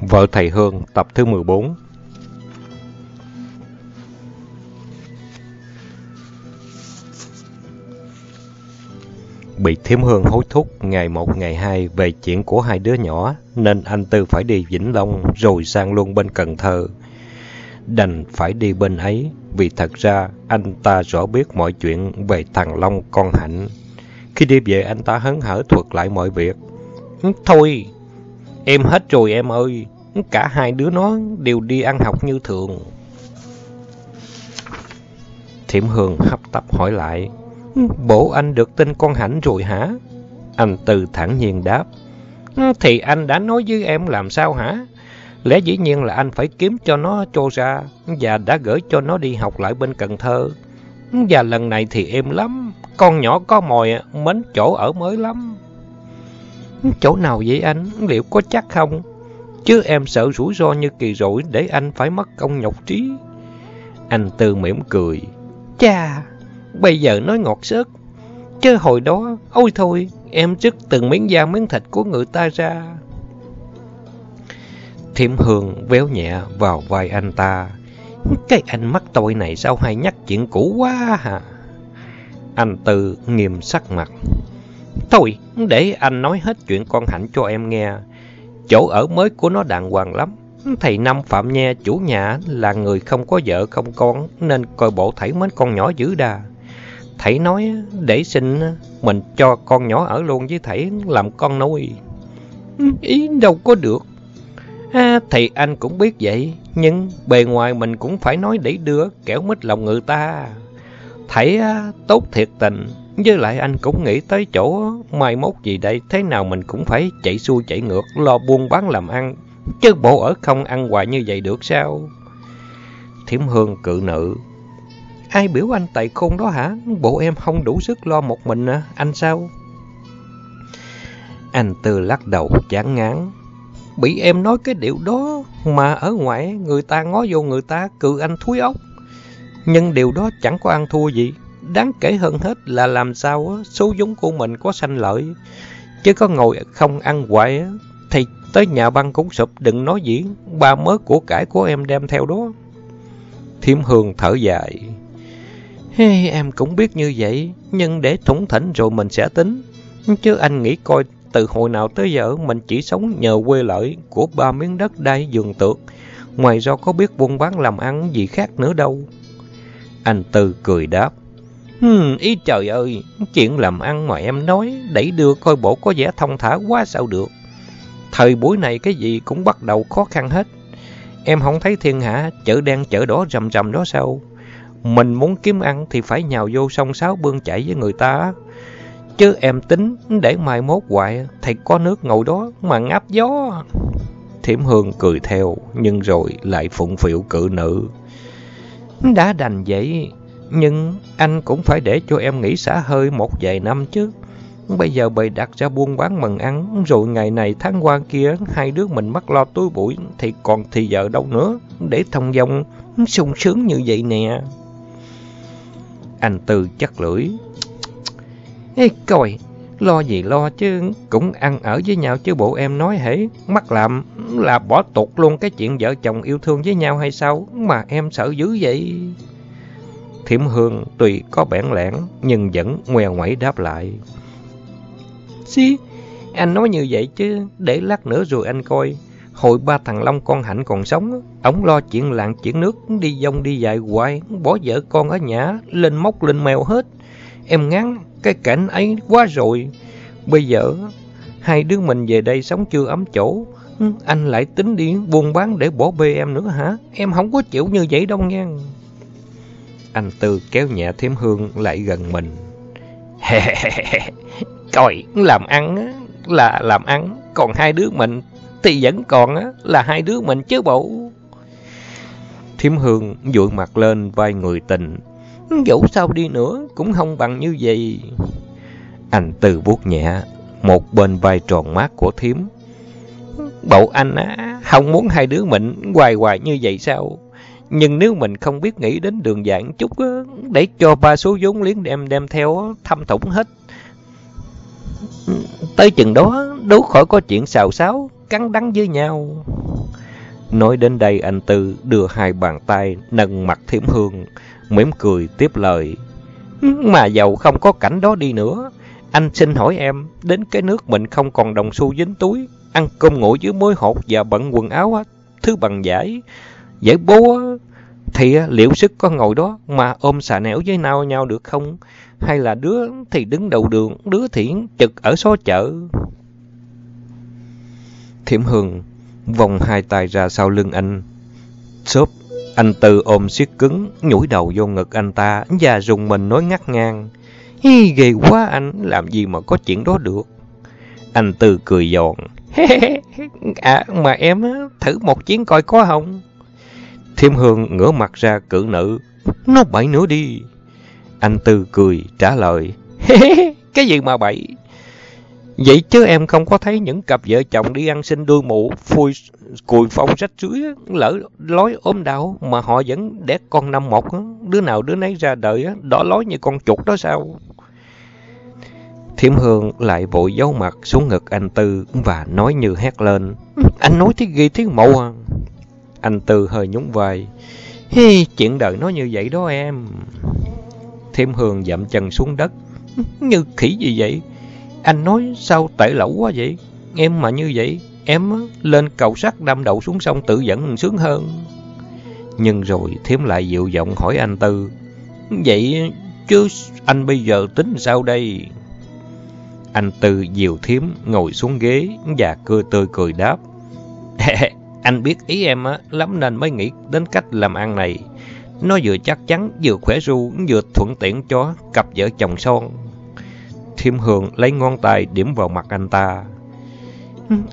Vợ thầy Hương tập thứ 14 Bị Thiếm Hương hối thúc ngày một ngày hai về chuyện của hai đứa nhỏ nên anh Tư phải đi Vĩnh Long rồi sang luôn bên Cần Thơ. Đành phải đi bên ấy vì thật ra anh ta rõ biết mọi chuyện về thằng Long con Hạnh. Khi đi về anh ta hấn hở thuật lại mọi việc. Ừ, thôi, em hết rồi em ơi. Cả hai đứa nó đều đi ăn học như thường. Thiểm Hương hấp tấp hỏi lại. Bố anh được tin con hảnh rồi hả? Anh từ thẳng nhiên đáp. Thì anh đã nói với em làm sao hả? Lẽ dĩ nhiên là anh phải kiếm cho nó trô ra và đã gửi cho nó đi học lại bên Cần Thơ. Và lần này thì êm lắm, con nhỏ có mồi, mến chỗ ở mới lắm. Chỗ nào vậy anh? Liệu có chắc không? Chứ em sợ rủi ro như kỳ rồi để anh phải mất công nhọc trí. Anh Tư mỉm cười. Cha, bây giờ nói ngọt sớt. Chứ hồi đó, ôi thôi, em rứt từng miếng da miếng thịt của người ta ra. Thiểm Hương véo nhẹ vào vai anh ta. Cái anh mắt tôi này sao hay nhắc chuyện cũ quá hả? Anh Tư nghiêm sắc mặt. Thôi, để anh nói hết chuyện con Hạnh cho em nghe. Chỗ ở mới của nó đàng hoàng lắm. Thầy Năm Phạm Nha, chủ nhà, là người không có vợ không con, nên coi bộ thảy mến con nhỏ dữ đà. Thầy nói để xin mình cho con nhỏ ở luôn với thầy làm con nuôi. Ý đâu có được. À, thì anh cũng biết vậy, nhưng bề ngoài mình cũng phải nói để đưa kẻo mít lòng người ta. Thấy tốt thiệt tình, với lại anh cũng nghĩ tới chỗ mai mốt gì đây, thế nào mình cũng phải chạy xuôi chạy ngược, lo buôn bán làm ăn, chứ bộ ở không ăn hoài như vậy được sao? Thiểm Hương cự nữ. Ai biểu anh tại khôn đó hả? Bộ em không đủ sức lo một mình à, anh sao? Anh Tư lắc đầu chán ngán. Bị em nói cái điều đó mà ở ngoài người ta ngó vô người ta cự anh thúi ốc. Nhưng điều đó chẳng có ăn thua gì. Đáng kể hơn hết là làm sao số giống của mình có sanh lợi. Chứ có ngồi không ăn quậy thì tới nhà băng cũng sụp đừng nói gì. Ba mớ của cải của em đem theo đó. Thiểm Hương thở dài. Hey, em cũng biết như vậy, nhưng để thủng thỉnh rồi mình sẽ tính. Chứ anh nghĩ coi từ hồi nào tới giờ mình chỉ sống nhờ quê lợi của ba miếng đất đai giường tược. Ngoài ra có biết buôn bán làm ăn gì khác nữa đâu. Anh Tư cười đáp. Hừm, ý trời ơi, chuyện làm ăn mà em nói, đẩy đưa coi bộ có vẻ thông thả quá sao được. Thời buổi này cái gì cũng bắt đầu khó khăn hết. Em không thấy thiên hạ chợ đen chợ đỏ rầm rầm đó sao? Mình muốn kiếm ăn thì phải nhào vô sông sáo bươn chảy với người ta. Chứ em tính để mai mốt hoài thầy có nước ngồi đó mà ngáp gió. Thiểm Hương cười theo nhưng rồi lại phụng phịu cự nữ. Đã đành vậy, nhưng anh cũng phải để cho em nghỉ xả hơi một vài năm chứ. Bây giờ bày đặt ra buôn bán mần ăn, rồi ngày này tháng qua kia, hai đứa mình mắc lo túi bụi, thì còn thì giờ đâu nữa, để thông dong sung sướng như vậy nè. Anh Tư chắc lưỡi. Ê, coi, lo gì lo chứ, cũng ăn ở với nhau chứ bộ em nói hễ, mắc làm là bỏ tụt luôn cái chuyện vợ chồng yêu thương với nhau hay sao, mà em sợ dữ vậy. Thiểm Hương tuy có bản lẻn nhưng vẫn ngoe ngoẩy đáp lại. Xí, anh nói như vậy chứ, để lát nữa rồi anh coi. Hồi ba thằng Long con Hạnh còn sống, ổng lo chuyện làng chuyện nước, đi dông đi dài hoài, bỏ vợ con ở nhà, lên móc lên mèo hết. Em ngán cái cảnh ấy quá rồi. Bây giờ, hai đứa mình về đây sống chưa ấm chỗ, anh lại tính đi buôn bán để bỏ bê em nữa hả? Em không có chịu như vậy đâu nha. Anh Tư kéo nhẹ thêm hương lại gần mình. Coi, làm ăn là làm ăn, còn hai đứa mình thì vẫn còn là hai đứa mình chứ bộ. Thiểm Hương dụi mặt lên vai người tình. Dẫu sao đi nữa cũng không bằng như vậy. Anh Tư vuốt nhẹ một bên vai tròn mát của Thiểm. Bộ anh á, không muốn hai đứa mình hoài hoài như vậy sao? Nhưng nếu mình không biết nghĩ đến đường dạng chút để cho ba số vốn liếng đem đem theo thâm thủng hết. Tới chừng đó, đấu khỏi có chuyện xào xáo, cắn đắng với nhau. Nói đến đây anh Tư đưa hai bàn tay nâng mặt thiểm hương, mỉm cười tiếp lời. Mà giàu không có cảnh đó đi nữa, anh xin hỏi em, đến cái nước mình không còn đồng xu dính túi, ăn cơm ngủ dưới mối hột và bận quần áo thứ bằng giải, giải bố thì liệu sức có ngồi đó mà ôm xà nẻo với nhau nhau được không? Hay là đứa thì đứng đầu đường, đứa thì trực ở xó chợ? Thiểm Hương vòng hai tay ra sau lưng anh. Xốp, anh Tư ôm siết cứng, nhủi đầu vô ngực anh ta và dùng mình nói ngắt ngang. Hi, ghê quá anh, làm gì mà có chuyện đó được. Anh Tư cười giòn. à, mà em thử một chuyến coi có không? Thiêm Hương ngửa mặt ra cử nữ. Nó bậy nữa đi. Anh Tư cười trả lời. cái gì mà bậy? Vậy chứ em không có thấy những cặp vợ chồng đi ăn xin đuôi mụ, phui cùi phong rách rưới, lỡ lối ốm đau mà họ vẫn đẻ con năm một, đứa nào đứa nấy ra đời, đỏ lối như con chuột đó sao? Thiểm Hương lại vội giấu mặt xuống ngực anh Tư và nói như hét lên. Anh nói thế ghê thế mộ à? Anh Tư hơi nhún vai. Hi, chuyện đời nó như vậy đó em. Thiêm Hương dậm chân xuống đất. Như khỉ gì vậy? Anh nói sao tệ lẩu quá vậy? Em mà như vậy, em lên cầu sắt đâm đầu xuống sông tự dẫn sướng hơn. Nhưng rồi Thiêm lại dịu giọng hỏi anh Tư. Vậy chứ anh bây giờ tính sao đây? Anh Tư dìu Thiêm ngồi xuống ghế và cười tươi cười đáp. anh biết ý em á, lắm nên mới nghĩ đến cách làm ăn này. Nó vừa chắc chắn, vừa khỏe ru, vừa thuận tiện cho cặp vợ chồng son. Thiêm Hương lấy ngón tay điểm vào mặt anh ta.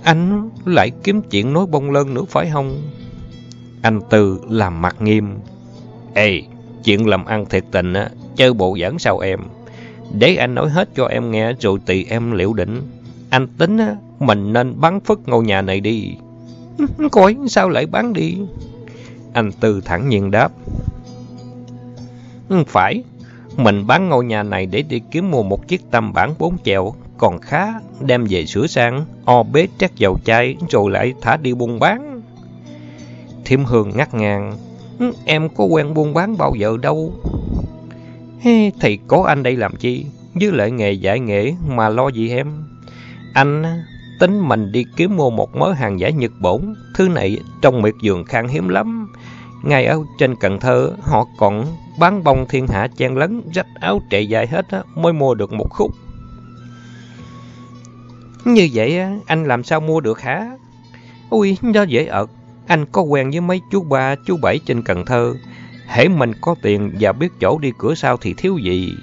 Anh lại kiếm chuyện nói bông lơn nữa phải không? Anh Tư làm mặt nghiêm. Ê, chuyện làm ăn thiệt tình á, chơi bộ giỡn sao em? Để anh nói hết cho em nghe rồi tùy em liệu định. Anh tính á, mình nên bắn phức ngôi nhà này đi. Coi sao lại bán đi? Anh Tư thẳng nhiên đáp. Phải, mình bán ngôi nhà này để đi kiếm mua một chiếc tam bản bốn chèo, còn khá, đem về sửa sang, o bế trét dầu chai, rồi lại thả đi buôn bán. Thiêm Hương ngắt ngang, ừ, em có quen buôn bán bao giờ đâu. Thì có anh đây làm chi, với lại nghề giải nghệ mà lo gì em. Anh tính mình đi kiếm mua một mớ hàng giả Nhật Bổn, thứ này trong miệt vườn khan hiếm lắm. Ngay ở trên Cần Thơ, họ còn bán bông thiên hạ chen lấn, rách áo trệ dài hết á, mới mua được một khúc. Như vậy anh làm sao mua được hả? Ui, nó dễ ợt. Anh có quen với mấy chú ba, chú bảy trên Cần Thơ. Hễ mình có tiền và biết chỗ đi cửa sau thì thiếu gì.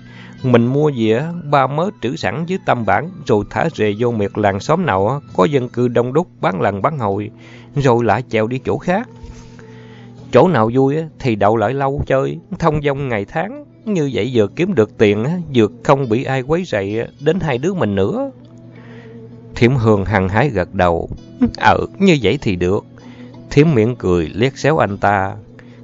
Mình mua dĩa ba mớ trữ sẵn dưới tâm bản, rồi thả rề vô miệt làng xóm nào có dân cư đông đúc bán lần bán hồi, rồi lại chèo đi chỗ khác. Chỗ nào vui thì đậu lại lâu chơi, thông dong ngày tháng. Như vậy vừa kiếm được tiền, vừa không bị ai quấy rầy đến hai đứa mình nữa. Thiểm Hương hằng hái gật đầu. Ờ, như vậy thì được. Thiểm miệng cười liếc xéo anh ta.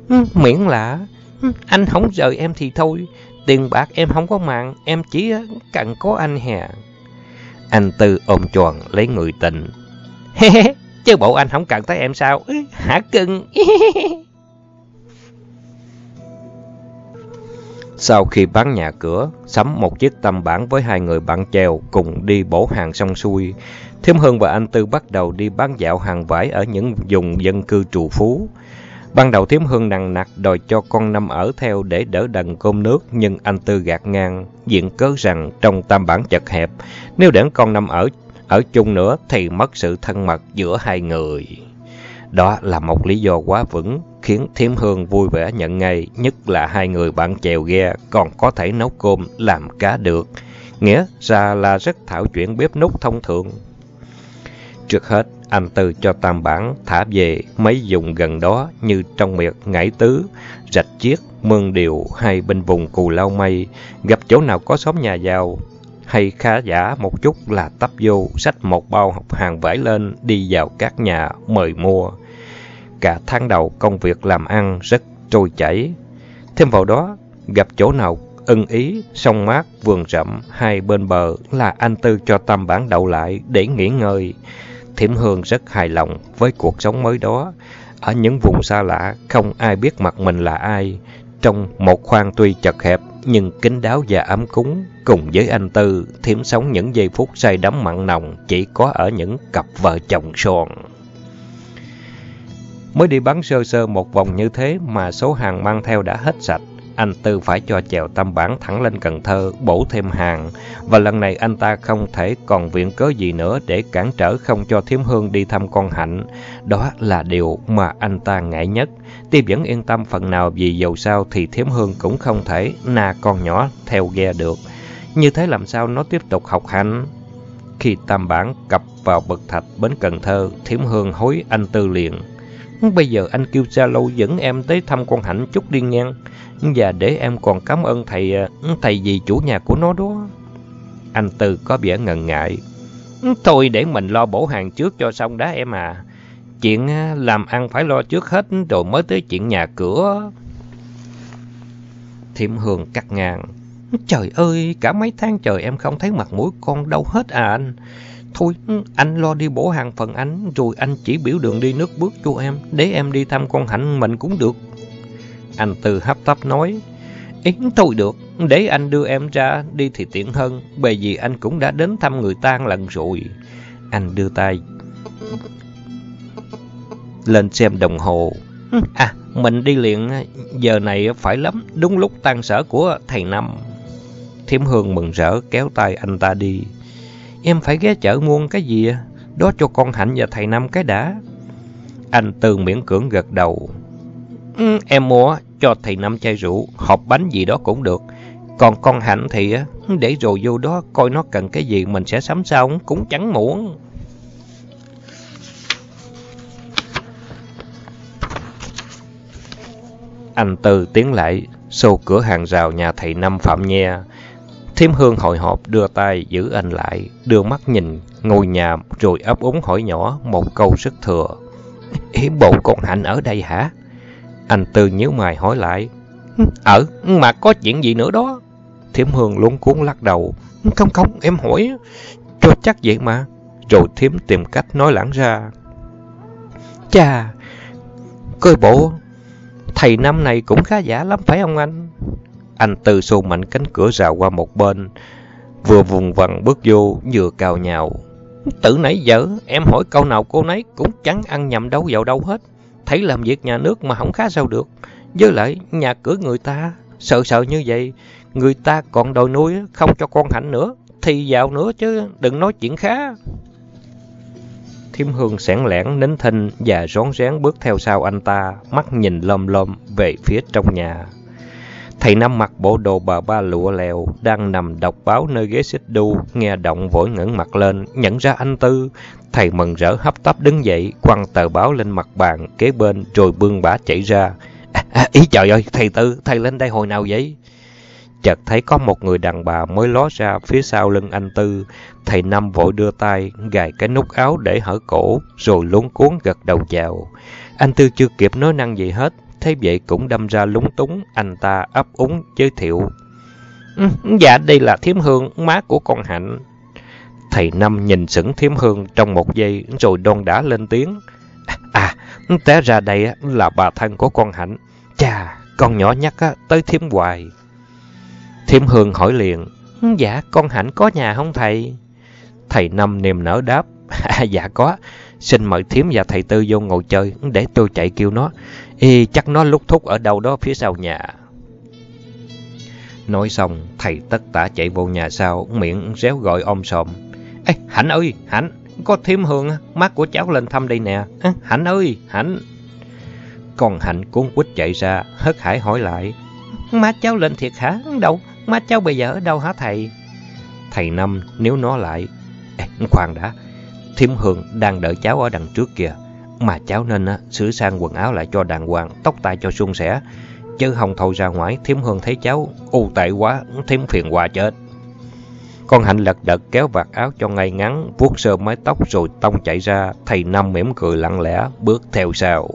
Ừ, miễn là ừ, anh không rời em thì thôi. Tiền bạc em không có mạng, em chỉ ờ, cần có anh hè. Anh Tư ôm tròn lấy người tình. Chứ bộ anh không cần tới em sao? Hả cưng? Sau khi bán nhà cửa, sắm một chiếc tâm bản với hai người bạn chèo cùng đi bổ hàng xong xuôi, Thiêm Hương và anh Tư bắt đầu đi bán dạo hàng vải ở những vùng dân cư trù phú. Ban đầu Thiếm Hương nặng nặc đòi cho con Năm ở theo để đỡ đần cơm nước, nhưng anh Tư gạt ngang, diện cớ rằng trong tam bản chật hẹp, nếu để con Năm ở ở chung nữa thì mất sự thân mật giữa hai người. Đó là một lý do quá vững, khiến Thiếm Hương vui vẻ nhận ngay, nhất là hai người bạn chèo ghe còn có thể nấu cơm, làm cá được. Nghĩa ra là rất thảo chuyện bếp nút thông thường. Trước hết, anh Tư cho tam bản thả về mấy vùng gần đó như trong miệt ngải tứ, rạch chiếc mương điều hay bên vùng cù lao mây, gặp chỗ nào có xóm nhà giàu hay khá giả một chút là tấp vô, sách một bao học hàng vải lên, đi vào các nhà mời mua. Cả tháng đầu công việc làm ăn rất trôi chảy. Thêm vào đó, gặp chỗ nào ưng ý, sông mát, vườn rậm hai bên bờ là anh Tư cho tam bản đậu lại để nghỉ ngơi. Thiểm Hương rất hài lòng với cuộc sống mới đó. Ở những vùng xa lạ, không ai biết mặt mình là ai. Trong một khoang tuy chật hẹp, nhưng kín đáo và ấm cúng, cùng với anh Tư, Thiểm sống những giây phút say đắm mặn nồng chỉ có ở những cặp vợ chồng son. Mới đi bắn sơ sơ một vòng như thế mà số hàng mang theo đã hết sạch. Anh Tư phải cho chèo Tam bản thẳng lên Cần Thơ, bổ thêm hàng. Và lần này anh ta không thể còn viện cớ gì nữa để cản trở không cho Thiếm Hương đi thăm con Hạnh. Đó là điều mà anh ta ngại nhất. Tiếp vẫn yên tâm phần nào vì dầu sao thì Thiếm Hương cũng không thể na con nhỏ theo ghe được. Như thế làm sao nó tiếp tục học hành? Khi tam bản cập vào bậc thạch bến Cần Thơ, Thiếm Hương hối anh Tư liền. Bây giờ anh kêu xa lâu dẫn em tới thăm con Hạnh chút đi ngang. Và để em còn cảm ơn thầy ờ, thầy gì chủ nhà của nó đó. Anh Tư có vẻ ngần ngại. Thôi để mình lo bổ hàng trước cho xong đã em à. Chuyện ờ, làm ăn phải lo trước hết rồi mới tới chuyện nhà cửa. Thiểm Hương cắt ngang. Trời ơi, cả mấy tháng trời em không thấy mặt mũi con đâu hết à anh. Thôi, anh lo đi bổ hàng phần anh, rồi anh chỉ biểu đường đi nước bước cho em, để em đi thăm con Hạnh mình cũng được. Anh Tư hấp tấp nói, Ý, thôi được, để anh đưa em ra đi thì tiện hơn, bởi vì anh cũng đã đến thăm người ta lần rồi. Anh đưa tay lên xem đồng hồ. À, mình đi liền, giờ này phải lắm, đúng lúc tan sở của thầy Năm. Thiểm Hương mừng rỡ kéo tay anh ta đi. Em phải ghé chợ mua cái gì à? Đó cho con Hạnh và thầy Năm cái đã. Anh Tư miễn cưỡng gật đầu. Ừ, em mua cho thầy Năm chai rượu, hộp bánh gì đó cũng được. Còn con Hạnh thì để rồi vô đó coi nó cần cái gì mình sẽ sắm xong cũng chẳng muộn. Anh Tư tiến lại, xô cửa hàng rào nhà thầy Năm Phạm Nhe. Thiếm Hương hồi hộp đưa tay giữ anh lại, đưa mắt nhìn ngôi nhà rồi ấp úng hỏi nhỏ một câu rất thừa. "Ý bộ con Hạnh ở đây hả? Anh Tư nhíu mày hỏi lại. Ở, mà có chuyện gì nữa đó? Thiếm Hương luống cuốn lắc đầu. Không không, em hỏi cho chắc vậy mà. Rồi Thiếm tìm cách nói lãng ra. Chà, coi bộ, thầy năm này cũng khá giả lắm phải không anh? Anh Tư xô mạnh cánh cửa rào qua một bên, vừa vùng vằng bước vô, vừa cào nhào. Từ nãy giờ, em hỏi câu nào cô nấy cũng chẳng ăn nhầm đâu vào đâu hết. Thấy làm việc nhà nước mà không khá sao được. Với lại, nhà cửa người ta, sợ sợ như vậy, người ta còn đòi nuôi, không cho con hạnh nữa, thì vào nữa chứ, đừng nói chuyện khá. Thiêm Hương sẻn lẻn nín thinh và rón rén bước theo sau anh ta, mắt nhìn lom lom về phía trong nhà. Thầy Năm mặc bộ đồ bà ba lụa lèo, đang nằm đọc báo nơi ghế xích đu, nghe động vội ngẩng mặt lên, nhận ra anh Tư. Thầy mừng rỡ hấp tấp đứng dậy, quăng tờ báo lên mặt bàn, kế bên, rồi bươn bả chạy ra. À, à, ý trời ơi, thầy Tư, thầy lên đây hồi nào vậy? Chợt thấy có một người đàn bà mới ló ra phía sau lưng anh Tư. Thầy Năm vội đưa tay, gài cái nút áo để hở cổ, rồi luống cuốn gật đầu chào. Anh Tư chưa kịp nói năng gì hết, thế vậy cũng đâm ra lúng túng, anh ta ấp úng giới thiệu. Ừ, dạ, đây là Thiếm Hương, má của con Hạnh. Thầy Năm nhìn sững Thiếm Hương trong một giây rồi đon đã lên tiếng. À, té ra đây là bà thân của con Hạnh. Chà, con nhỏ nhắc tới Thiếm hoài. Thiếm Hương hỏi liền. Dạ, con Hạnh có nhà không thầy? Thầy Năm niềm nở đáp. À, dạ có, xin mời Thiếm và thầy Tư vô ngồi chơi để tôi chạy kêu nó. Y chắc nó lúc thúc ở đâu đó phía sau nhà. Nói xong, thầy tất tả chạy vô nhà sau, miệng réo gọi om sòm. Ê, Hạnh ơi, Hạnh, có Thiếm Hương, mắt của cháu lên thăm đây nè. À, Hạnh ơi, Hạnh. Còn Hạnh cuốn quýt chạy ra, hất hải hỏi lại. Má cháu lên thiệt hả? Đâu? Má cháu bây giờ ở đâu hả thầy? Thầy Năm nếu nó lại. Ê, khoan đã, Thiêm Hương đang đợi cháu ở đằng trước kìa. Mà cháu nên á, sửa sang quần áo lại cho đàng hoàng, tóc tai cho suôn sẻ. Chứ không thầu ra ngoài, Thiêm Hương thấy cháu u tệ quá, Thiêm phiền hòa chết. Con Hạnh lật đật kéo vạt áo cho ngay ngắn, vuốt sơ mái tóc rồi tông chạy ra, thầy Năm mỉm cười lặng lẽ, bước theo sau.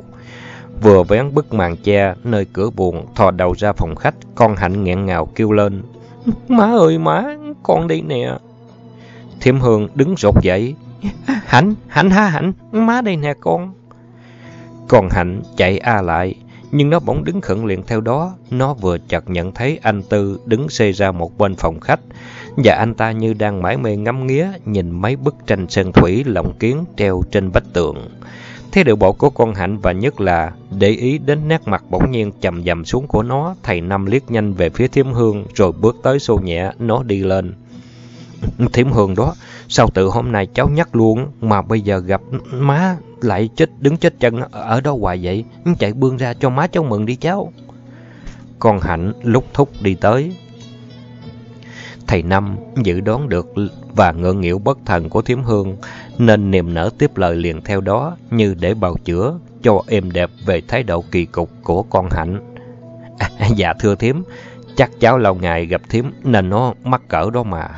Vừa vén bức màn che, nơi cửa buồn, thò đầu ra phòng khách, con Hạnh nghẹn ngào kêu lên. Má ơi má, con đi nè. Thiểm Hương đứng rột dậy. Hạnh, Hạnh ha Hạnh, má đây nè con. Còn Hạnh chạy a lại, nhưng nó bỗng đứng khẩn liền theo đó. Nó vừa chợt nhận thấy anh Tư đứng xê ra một bên phòng khách, và anh ta như đang mải mê ngắm nghía nhìn mấy bức tranh sơn thủy lộng kiến treo trên vách tường. Thế điệu bộ của con Hạnh và nhất là để ý đến nét mặt bỗng nhiên chầm dầm xuống của nó, thầy Năm liếc nhanh về phía Thiểm Hương rồi bước tới xô nhẹ nó đi lên. Thiểm Hương đó, sao từ hôm nay cháu nhắc luôn mà bây giờ gặp má lại chết đứng chết chân ở đó hoài vậy? Chạy bươn ra cho má cháu mừng đi cháu. Con Hạnh lúc thúc đi tới. Thầy Năm dự đoán được và ngượng nghịu bất thần của Thiểm Hương nên niềm nở tiếp lời liền theo đó như để bào chữa cho êm đẹp về thái độ kỳ cục của con Hạnh. À, dạ thưa Thiểm, chắc cháu lâu ngày gặp Thiểm nên nó mắc cỡ đó mà.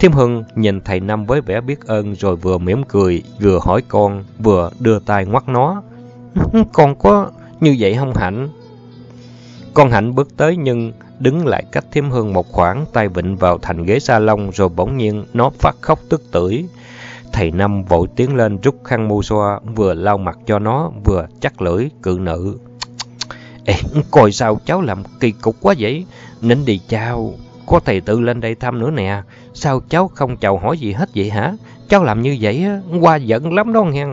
Thiêm Hưng nhìn thầy Năm với vẻ biết ơn rồi vừa mỉm cười, vừa hỏi con, vừa đưa tay ngoắt nó. Con có như vậy không Hạnh? Con Hạnh bước tới nhưng đứng lại cách Thiêm Hưng một khoảng, tay vịnh vào thành ghế salon rồi bỗng nhiên nó phát khóc tức tưởi. Thầy Năm vội tiến lên rút khăn mu xoa, vừa lau mặt cho nó, vừa chắc lưỡi, cự nữ. Ê, coi sao cháu làm kỳ cục quá vậy? Nín đi chào, có thầy tự lên đây thăm nữa nè. Sao cháu không chào hỏi gì hết vậy hả? Cháu làm như vậy, qua giận lắm đó nghe.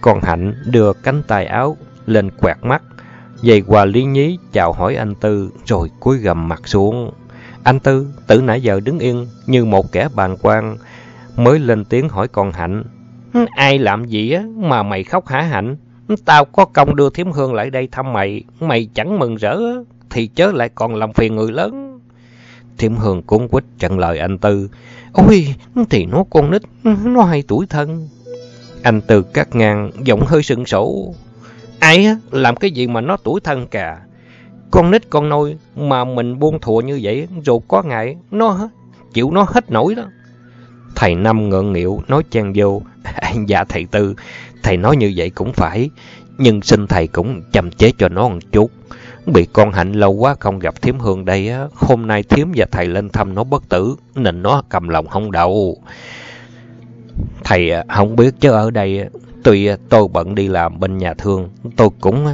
Còn Hạnh đưa cánh tay áo lên quẹt mắt, dày qua lý nhí chào hỏi anh Tư, rồi cúi gầm mặt xuống. Anh Tư, từ nãy giờ đứng yên như một kẻ bàn quan, mới lên tiếng hỏi con Hạnh. Ai làm gì á mà mày khóc hả Hạnh? Tao có công đưa Thiếm Hương lại đây thăm mày, mày chẳng mừng rỡ thì chớ lại còn làm phiền người lớn. Thiểm Hương cuốn quýt chặn lời anh Tư. Ôi, thì nó con nít, nó hai tuổi thân. Anh Tư cắt ngang, giọng hơi sừng sổ. Ai á, làm cái gì mà nó tuổi thân cả? Con nít con nôi mà mình buông thùa như vậy, rồi có ngại, nó chịu nó hết nổi đó. Thầy Năm ngượng nghịu nói chen vô. dạ thầy Tư, thầy nói như vậy cũng phải, nhưng xin thầy cũng chăm chế cho nó một chút. Bị con Hạnh lâu quá không gặp Thiếm Hương đây á, hôm nay Thiếm và thầy lên thăm nó bất tử, nên nó cầm lòng không đậu. Thầy à, không biết chứ ở đây, à, tuy à, tôi bận đi làm bên nhà thương, tôi cũng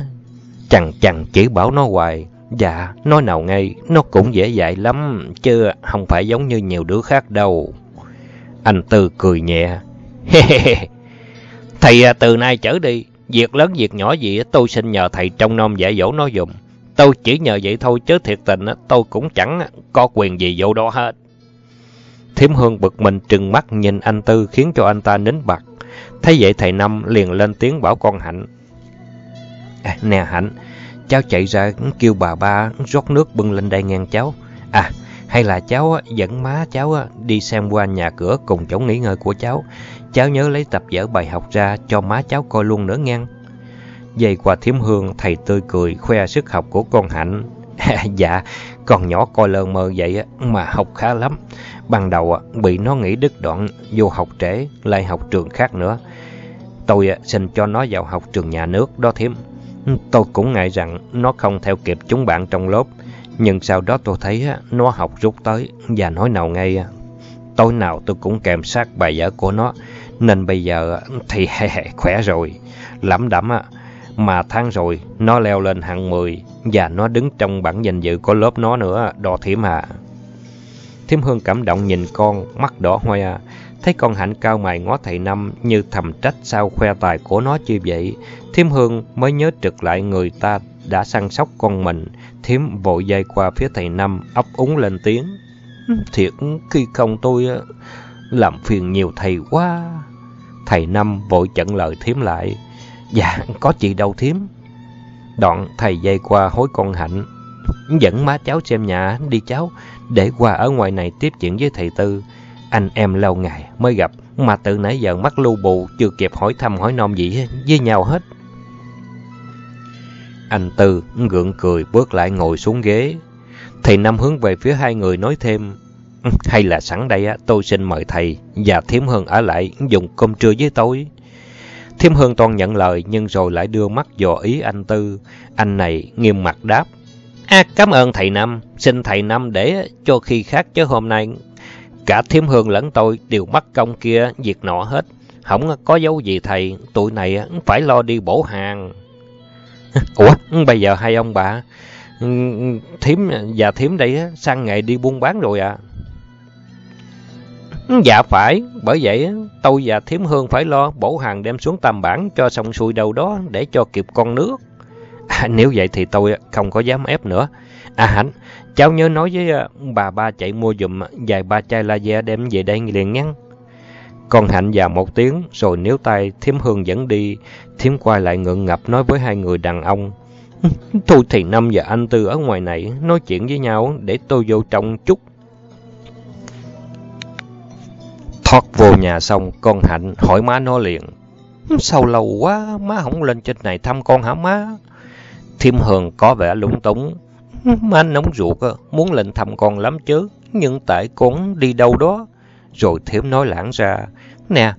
chẳng chẳng chỉ bảo nó hoài. Dạ, nói nào ngay, nó cũng dễ dạy lắm, chứ không phải giống như nhiều đứa khác đâu. Anh Tư cười nhẹ. thầy từ nay trở đi, việc lớn việc nhỏ gì tôi xin nhờ thầy trong nom dạy dỗ nó dùng. Tôi chỉ nhờ vậy thôi chứ thiệt tình tôi cũng chẳng có quyền gì vô đó hết. Thiếm Hương bực mình trừng mắt nhìn anh Tư khiến cho anh ta nín bặt. Thấy vậy thầy Năm liền lên tiếng bảo con Hạnh. À, nè Hạnh, cháu chạy ra kêu bà ba rót nước bưng lên đây ngang cháu. À, hay là cháu dẫn má cháu đi xem qua nhà cửa cùng chỗ nghỉ ngơi của cháu. Cháu nhớ lấy tập vở bài học ra cho má cháu coi luôn nữa ngang. Dây qua thiếm hương, thầy tươi cười, khoe sức học của con Hạnh. dạ, con nhỏ coi lơ mơ vậy mà học khá lắm. Ban đầu bị nó nghĩ đứt đoạn, vô học trễ, lại học trường khác nữa. Tôi xin cho nó vào học trường nhà nước, đó thiếm. Tôi cũng ngại rằng nó không theo kịp chúng bạn trong lớp. Nhưng sau đó tôi thấy nó học rút tới và nói nào ngay. Tối nào tôi cũng kèm sát bài vở của nó. Nên bây giờ thì khỏe rồi. Lắm đắm mà tháng rồi, nó leo lên hạng 10 và nó đứng trong bảng danh dự của lớp nó nữa, đo thiểm hạ. Thiêm Hương cảm động nhìn con, mắt đỏ hoe. Thấy con hạnh cao mày ngó thầy Năm như thầm trách sao khoe tài của nó như vậy. Thiêm Hương mới nhớ trực lại người ta đã săn sóc con mình. Thiểm vội dây qua phía thầy Năm, ấp úng lên tiếng. Thiệt, khi không tôi ờ, làm phiền nhiều thầy quá. Thầy Năm vội chặn lời Thiểm lại. Dạ, có chị đâu thiếm. Đoạn thầy dây qua hối con Hạnh. Dẫn má cháu xem nhà đi cháu, để qua ở ngoài này tiếp chuyện với thầy Tư. Anh em lâu ngày mới gặp, mà từ nãy giờ mắt lưu bù, chưa kịp hỏi thăm hỏi non gì với nhau hết. Anh Tư gượng cười bước lại ngồi xuống ghế. Thầy Năm hướng về phía hai người nói thêm. Hay là sẵn đây tôi xin mời thầy và thiếm hơn ở lại dùng cơm trưa với tôi. Thiêm Hương Toàn nhận lời nhưng rồi lại đưa mắt dò ý anh Tư. Anh này nghiêm mặt đáp. À, cảm ơn thầy Năm. Xin thầy Năm để cho khi khác chứ hôm nay cả Thiêm Hương lẫn tôi đều mất công kia việc nọ hết. không có dấu gì thầy, tụi này phải lo đi bổ hàng. Ủa, bây giờ hai ông bà, ừ, ừ, thím và thím đây sang ngày đi buôn bán rồi à? Ừ, dạ phải, bởi vậy tôi và Thiểm hương phải lo bổ hàng đem xuống tam bản cho xong xuôi đâu đó để cho kịp con nước. À, nếu vậy thì tôi không có dám ép nữa. À Hạnh, cháu nhớ nói với à, bà ba chạy mua dùm vài ba chai laser đem về đây liền ngăn. Con Hạnh vào một tiếng, rồi níu tay thiếm hương dẫn đi. Thiếm quay lại ngượng ngập nói với hai người đàn ông. Thôi thì Năm và anh Tư ở ngoài này nói chuyện với nhau để tôi vô trong chút. Thoát vô nhà xong, con Hạnh hỏi má nó liền. Sao lâu quá, má không lên trên này thăm con hả má? Thiêm hường có vẻ lúng túng. Má nóng ruột, muốn lên thăm con lắm chứ, nhưng tại con đi đâu đó. Rồi Thiêm nói lãng ra. Nè,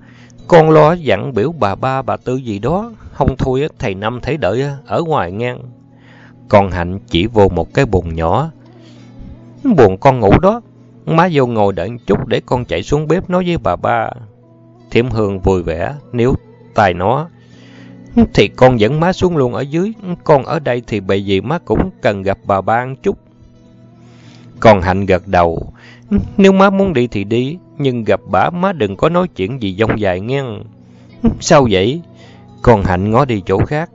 con lo dặn biểu bà ba bà tư gì đó, không thôi thầy Năm thấy đợi ở ngoài ngang. Con Hạnh chỉ vô một cái bồn nhỏ. Buồn con ngủ đó, má vô ngồi đợi chút để con chạy xuống bếp nói với bà ba. Thiểm Hương vui vẻ, nếu tài nó. Thì con dẫn má xuống luôn ở dưới, con ở đây thì bởi vì má cũng cần gặp bà ba ăn chút. Con Hạnh gật đầu, nếu má muốn đi thì đi, nhưng gặp bà má đừng có nói chuyện gì dông dài nghe. Sao vậy? Con Hạnh ngó đi chỗ khác.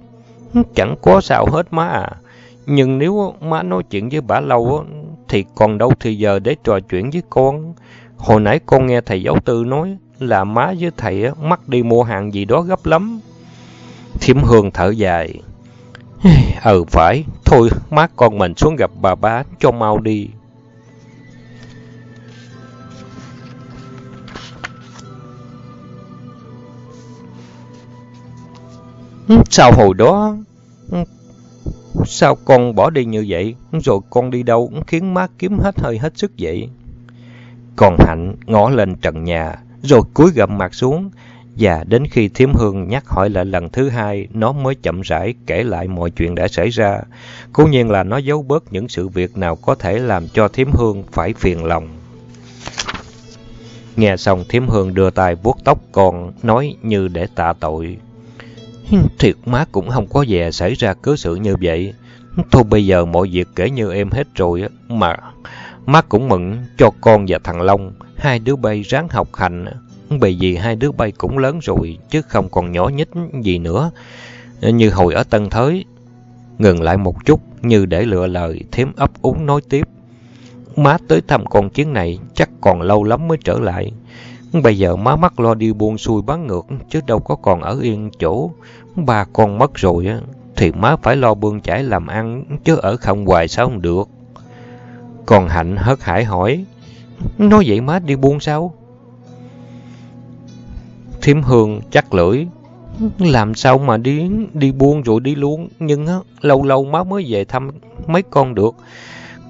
Chẳng có sao hết má à. Nhưng nếu má nói chuyện với bà lâu thì còn đâu thì giờ để trò chuyện với con. Hồi nãy con nghe thầy giáo tư nói là má với thầy mắc đi mua hàng gì đó gấp lắm. Thiểm Hương thở dài. Ừ phải, thôi má con mình xuống gặp bà bá cho mau đi. Ừ, sao hồi đó... Sao con bỏ đi như vậy? Rồi con đi đâu khiến má kiếm hết hơi hết sức vậy? Còn Hạnh ngó lên trần nhà, rồi cúi gầm mặt xuống. Và đến khi Thiếm Hương nhắc hỏi lại lần thứ hai, nó mới chậm rãi kể lại mọi chuyện đã xảy ra. Cố nhiên là nó giấu bớt những sự việc nào có thể làm cho Thiếm Hương phải phiền lòng. Nghe xong Thiếm Hương đưa tay vuốt tóc con, nói như để tạ tội. Thiệt má cũng không có về xảy ra cớ sự như vậy. Thôi bây giờ mọi việc kể như em hết rồi á. Mà má cũng mừng cho con và thằng Long. Hai đứa bay ráng học hành. Bởi vì hai đứa bay cũng lớn rồi, chứ không còn nhỏ nhít gì nữa. Như hồi ở Tân Thới. Ngừng lại một chút, như để lựa lời thếm ấp úng nói tiếp. Má tới thăm con chuyến này, chắc còn lâu lắm mới trở lại. Bây giờ má mắc lo đi buôn xuôi bán ngược, chứ đâu có còn ở yên chỗ. Ba con mất rồi, thì má phải lo bươn chải làm ăn, chứ ở không hoài sao không được. Còn Hạnh hớt hải hỏi, nói vậy má đi buôn sao? Thiếm Hương chắc lưỡi, làm sao mà đi đi buôn rồi đi luôn, nhưng á, lâu lâu má mới về thăm mấy con được.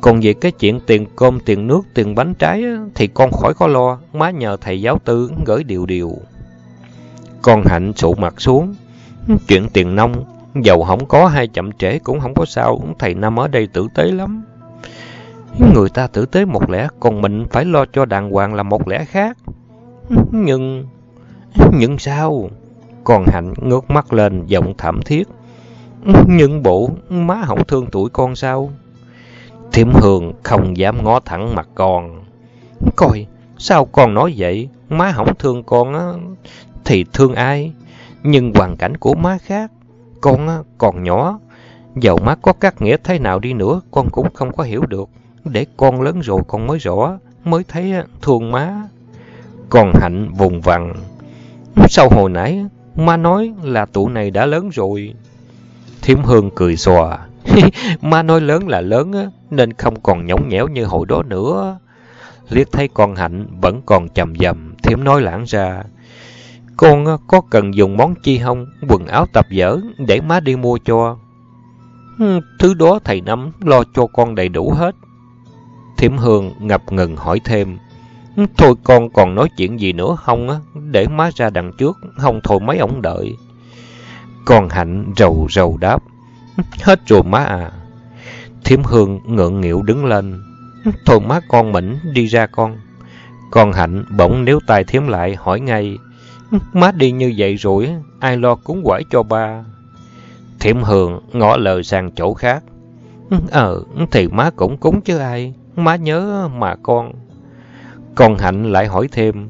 Còn về cái chuyện tiền cơm, tiền nước, tiền bánh trái thì con khỏi có lo, má nhờ thầy giáo tư gửi điều điều. Con Hạnh sụ mặt xuống, chuyện tiền nông, dầu không có hay chậm trễ cũng không có sao, thầy Năm ở đây tử tế lắm. Người ta tử tế một lẽ, còn mình phải lo cho đàng hoàng là một lẽ khác. Nhưng... Nhưng sao? Con Hạnh ngước mắt lên, giọng thảm thiết. Nhưng bộ, má không thương tuổi con sao? Thiểm Hương không dám ngó thẳng mặt con. Coi, sao con nói vậy? Má không thương con á, thì thương ai? Nhưng hoàn cảnh của má khác. Con á, còn nhỏ. Dầu má có các nghĩa thế nào đi nữa, con cũng không có hiểu được. Để con lớn rồi con mới rõ, mới thấy thương má. Còn Hạnh vùng vằng. Sau hồi nãy, má nói là tụi này đã lớn rồi. Thiểm Hương cười xòa. má nói lớn là lớn á, nên không còn nhõng nhẽo như hồi đó nữa. Liếc thấy con Hạnh vẫn còn chầm dầm, thiếm nói lãng ra. Con có cần dùng món chi không? Quần áo tập dở để má đi mua cho. Thứ đó thầy Năm lo cho con đầy đủ hết. Thiểm Hương ngập ngừng hỏi thêm. Thôi con còn nói chuyện gì nữa không á? Để má ra đằng trước, không thôi mấy ông đợi. Con Hạnh rầu rầu đáp. Hết rồi má à. Thiểm Hương ngượng nghịu đứng lên. Thôi má con mỉnh đi ra con. Con Hạnh bỗng níu tay Thiểm lại hỏi ngay. Má đi như vậy rồi, ai lo cúng quải cho ba? Thiểm Hường ngỏ lời sang chỗ khác. Ờ, thì má cũng cúng chứ ai. Má nhớ mà con. Con Hạnh lại hỏi thêm.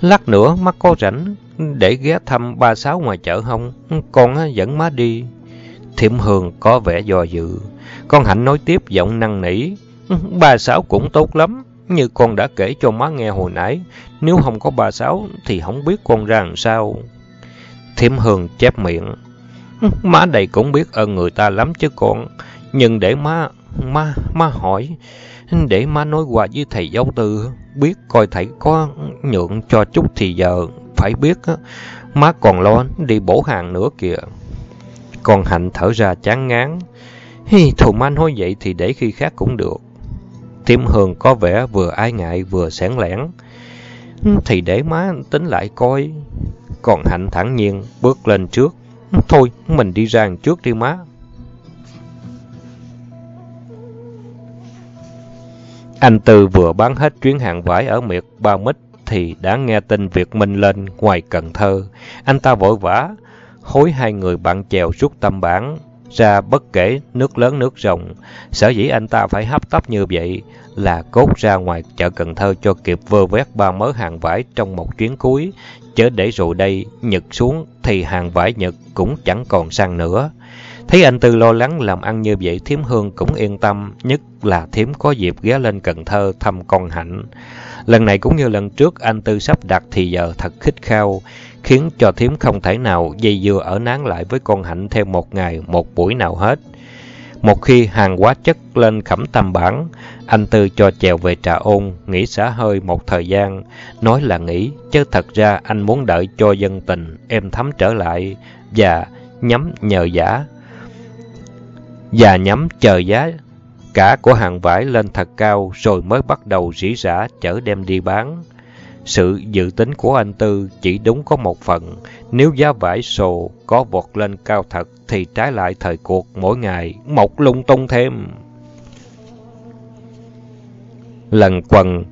Lát nữa má có rảnh để ghé thăm ba sáu ngoài chợ không? Con dẫn má đi. Thiểm Hường có vẻ do dự. Con Hạnh nói tiếp giọng năn nỉ. Ba sáu cũng tốt lắm. Như con đã kể cho má nghe hồi nãy. Nếu không có ba sáu thì không biết con ra làm sao. Thiểm Hường chép miệng. Má đây cũng biết ơn người ta lắm chứ con. Nhưng để má, má, má hỏi, để má nói qua với thầy giáo tư, biết coi thầy có nhượng cho chút thì giờ, phải biết, má còn lo đi bổ hàng nữa kìa. còn Hạnh thở ra chán ngán. Hi, thùm anh nói vậy thì để khi khác cũng được. Tiêm Hường có vẻ vừa ai ngại vừa sẻn lẻn. Ừ, thì để má tính lại coi. Còn Hạnh thẳng nhiên bước lên trước. Ừ, thôi, mình đi ra trước đi má. Anh Tư vừa bán hết chuyến hàng vải ở miệt Ba Mít thì đã nghe tin việc Minh lên ngoài Cần Thơ. Anh ta vội vã, hối hai người bạn chèo rút tâm bản ra bất kể nước lớn nước rộng. Sở dĩ anh ta phải hấp tấp như vậy là cốt ra ngoài chợ Cần Thơ cho kịp vơ vét ba mớ hàng vải trong một chuyến cuối, chớ để rồi đây Nhật xuống thì hàng vải Nhật cũng chẳng còn sang nữa. Thấy anh Tư lo lắng làm ăn như vậy, Thiếm Hương cũng yên tâm, nhất là Thiếm có dịp ghé lên Cần Thơ thăm con Hạnh. Lần này cũng như lần trước, anh Tư sắp đặt thì giờ thật khích khao, khiến cho Thiếm không thể nào dây dưa ở nán lại với con Hạnh thêm một ngày, một buổi nào hết. Một khi hàng quá chất lên khẩm tâm bản, anh Tư cho chèo về trà ôn, nghỉ xả hơi một thời gian. Nói là nghỉ, chứ thật ra anh muốn đợi cho dân tình, em thấm trở lại và nhắm nhờ giả. Và nhắm chờ giá cả của hàng vải lên thật cao rồi mới bắt đầu rỉ rả chở đem đi bán. Sự dự tính của anh Tư chỉ đúng có một phần. Nếu giá vải sồ có vọt lên cao thật thì trái lại thời cuộc mỗi ngày một lung tung thêm. Lần quần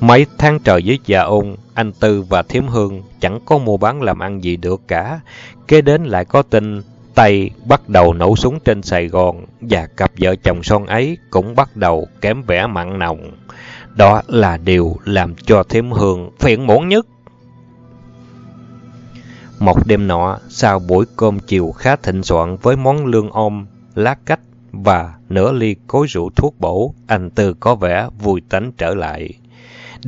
mấy tháng trời với già ôn, anh Tư và Thiếm Hương chẳng có mua bán làm ăn gì được cả. Kế đến lại có tin Tây bắt đầu nổ súng trên Sài Gòn và cặp vợ chồng son ấy cũng bắt đầu kém vẻ mặn nồng. Đó là điều làm cho Thiểm Hương phiền muộn nhất. Một đêm nọ, sau buổi cơm chiều khá thịnh soạn với món lương ôm, lá cách và nửa ly cối rượu thuốc bổ, anh Tư có vẻ vui tánh trở lại.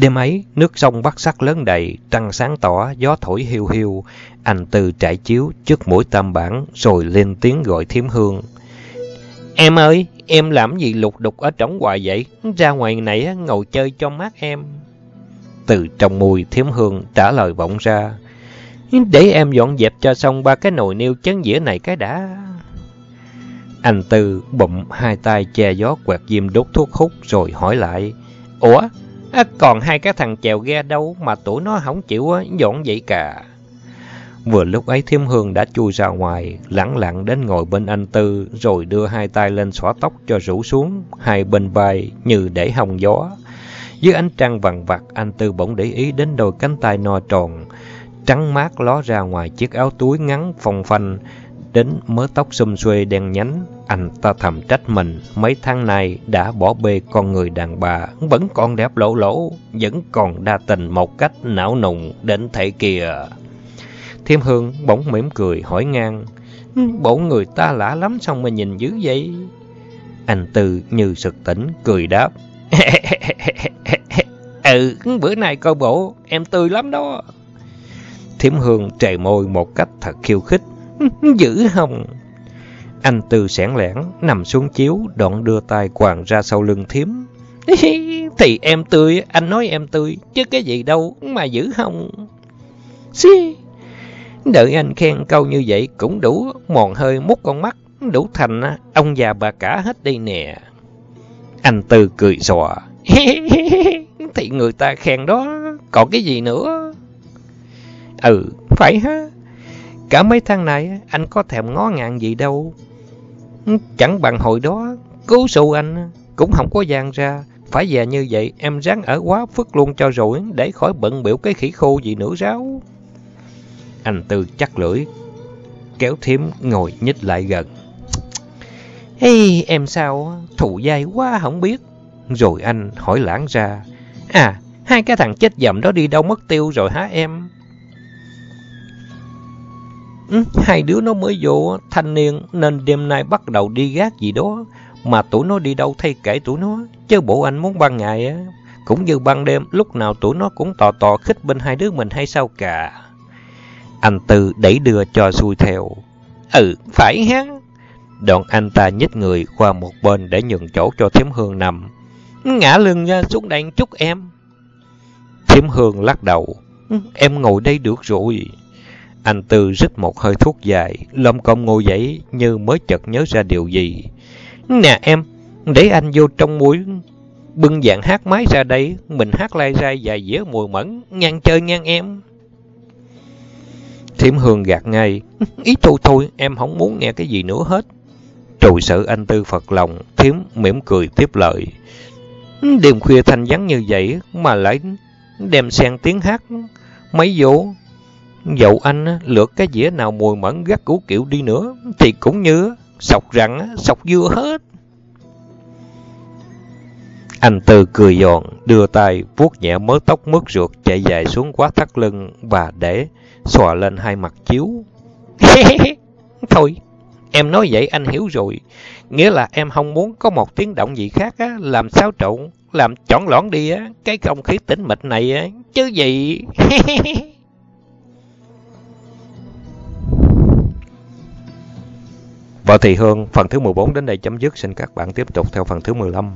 Đêm ấy, nước sông bắt sắc lớn đầy, trăng sáng tỏ, gió thổi hiu hiu. Anh Tư trải chiếu trước mũi tam bản, rồi lên tiếng gọi thiếm hương. Em ơi, em làm gì lục đục ở trống hoài vậy? Ra ngoài này ngồi chơi cho mát em. Từ trong mùi thiếm hương trả lời vọng ra. Để em dọn dẹp cho xong ba cái nồi niêu chấn dĩa này cái đã. Anh Tư bụm hai tay che gió quẹt diêm đốt thuốc hút rồi hỏi lại. Ủa, À, còn hai cái thằng chèo ghe đâu mà tụi nó không chịu dọn vậy cả. Vừa lúc ấy Thiêm Hương đã chui ra ngoài, lặng lặng đến ngồi bên anh Tư, rồi đưa hai tay lên xõa tóc cho rủ xuống, hai bên vai như để hồng gió. Dưới ánh trăng vằn vặt, anh Tư bỗng để ý đến đôi cánh tay no tròn, trắng mát ló ra ngoài chiếc áo túi ngắn phong phanh, đến mớ tóc xum xuê đen nhánh, anh ta thầm trách mình mấy tháng nay đã bỏ bê con người đàn bà, vẫn còn đẹp lỗ lỗ, vẫn còn đa tình một cách não nùng đến thể kìa. Thiêm Hương bỗng mỉm cười hỏi ngang, bộ người ta lạ lắm xong mà nhìn dữ vậy? Anh Tư như sực tỉnh, cười đáp. ừ, bữa nay coi bộ, em tươi lắm đó. Thiểm Hương trề môi một cách thật khiêu khích. Dữ hồng Anh Tư sẻn lẻn, nằm xuống chiếu, đoạn đưa tay quàng ra sau lưng thiếm. Thì em tươi, anh nói em tươi, chứ cái gì đâu mà dữ hồng Xí, đợi anh khen câu như vậy cũng đủ mòn hơi mút con mắt, đủ thành à, ông già bà cả hết đây nè. Anh Tư cười xòa. Thì người ta khen đó, còn cái gì nữa? Ừ, phải ha. Cả mấy tháng này anh có thèm ngó ngàng gì đâu. Chẳng bằng hồi đó, cứu sụ anh cũng không có gian ra. phải về như vậy, em ráng ở quá phức luôn cho rồi, để khỏi bận biểu cái khỉ khô gì nữa ráo. Anh Tư chắc lưỡi, kéo thiếm ngồi nhích lại gần. Ê, em sao, thù dai quá không biết. Rồi anh hỏi lãng ra, à, hai cái thằng chết dầm đó đi đâu mất tiêu rồi hả em? Ừ, hai đứa nó mới vô thanh niên nên đêm nay bắt đầu đi gác gì đó. Mà tụi nó đi đâu thay kể tụi nó. Chứ bộ anh muốn ban ngày á. Cũng như ban đêm lúc nào tụi nó cũng tò tò khích bên hai đứa mình hay sao cả. Anh Tư đẩy đưa cho xuôi theo. Ừ, phải ha. Đoạn anh ta nhích người qua một bên để nhường chỗ cho thiếm hương nằm. Ngã lưng ra xuống đây chút em. Thiếm hương lắc đầu. Ừ, em ngồi đây được rồi. Anh Tư rít một hơi thuốc dài, lông công ngồi dậy như mới chợt nhớ ra điều gì. Nè em, để anh vô trong mũi, bưng dạng hát máy ra đây, mình hát lai rai dài dĩa mùi mẫn, ngang chơi ngang em. Thiểm Hương gạt ngay, ý thôi thôi, em không muốn nghe cái gì nữa hết. Trùi sự anh Tư phật lòng, Thiểm mỉm cười tiếp lời. Đêm khuya thanh vắng như vậy mà lại đem xen tiếng hát mấy vụ Dẫu anh lượt cái dĩa nào mùi mẫn gắt củ kiểu đi nữa, thì cũng như sọc rặng, sọc dưa hết. Anh Tư cười giòn, đưa tay vuốt nhẹ mớ tóc mướt ruột chạy dài xuống quá thắt lưng và để xòa lên hai mặt chiếu. Thôi, em nói vậy anh hiểu rồi. Nghĩa là em không muốn có một tiếng động gì khác á, làm xáo trộn, làm chọn lõn đi á, cái không khí tĩnh mịch này á, chứ gì. Vợ Thị Hương, phần thứ 14 đến đây chấm dứt. Xin các bạn tiếp tục theo phần thứ 15.